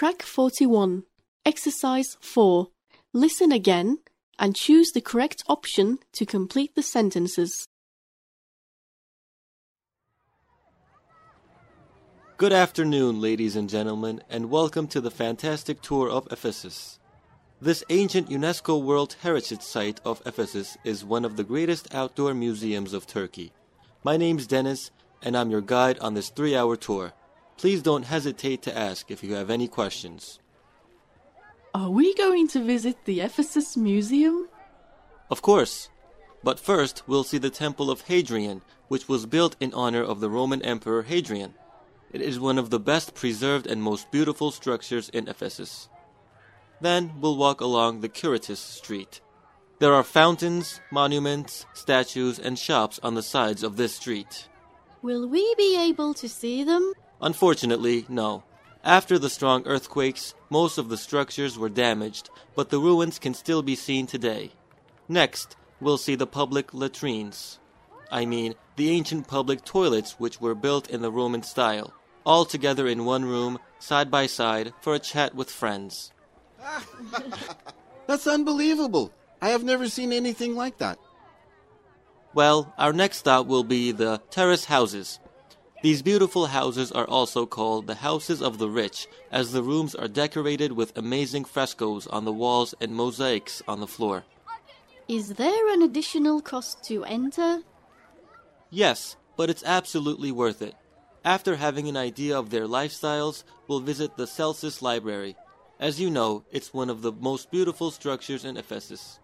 Track 41. Exercise 4. Listen again and choose the correct option to complete the sentences. Good afternoon, ladies and gentlemen, and welcome to the fantastic tour of Ephesus. This ancient UNESCO World Heritage Site of Ephesus is one of the greatest outdoor museums of Turkey. My name's Dennis, and I'm your guide on this three hour tour. Please don't hesitate to ask if you have any questions. Are we going to visit the Ephesus Museum? Of course. But first, we'll see the Temple of Hadrian, which was built in honor of the Roman Emperor Hadrian. It is one of the best preserved and most beautiful structures in Ephesus. Then we'll walk along the Curetes Street. There are fountains, monuments, statues, and shops on the sides of this street. Will we be able to see them? Unfortunately, no. After the strong earthquakes, most of the structures were damaged, but the ruins can still be seen today. Next, we'll see the public latrines. I mean, the ancient public toilets which were built in the Roman style, all together in one room, side by side, for a chat with friends. That's unbelievable. I have never seen anything like that. Well, our next stop will be the terrace houses. These beautiful houses are also called the houses of the rich, as the rooms are decorated with amazing frescoes on the walls and mosaics on the floor. Is there an additional cost to enter? Yes, but it's absolutely worth it. After having an idea of their lifestyles, we'll visit the Celsus Library. As you know, it's one of the most beautiful structures in Ephesus.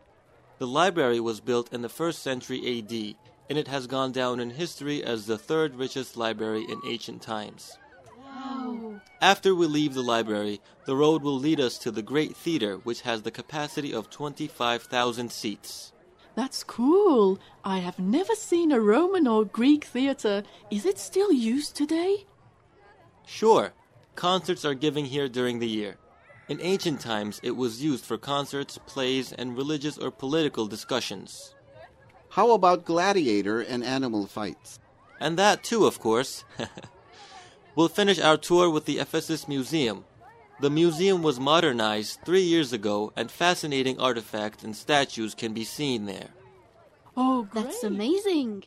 The library was built in the 1st century AD, and it has gone down in history as the third richest library in ancient times. Wow. After we leave the library, the road will lead us to the Great Theater, which has the capacity of 25,000 seats. That's cool. I have never seen a Roman or Greek theater. Is it still used today? Sure, concerts are given here during the year. In ancient times, it was used for concerts, plays, and religious or political discussions. How about gladiator and animal fights? And that too, of course. we'll finish our tour with the Ephesus Museum. The museum was modernized three years ago, and fascinating artifacts and statues can be seen there. Oh, great. That's amazing.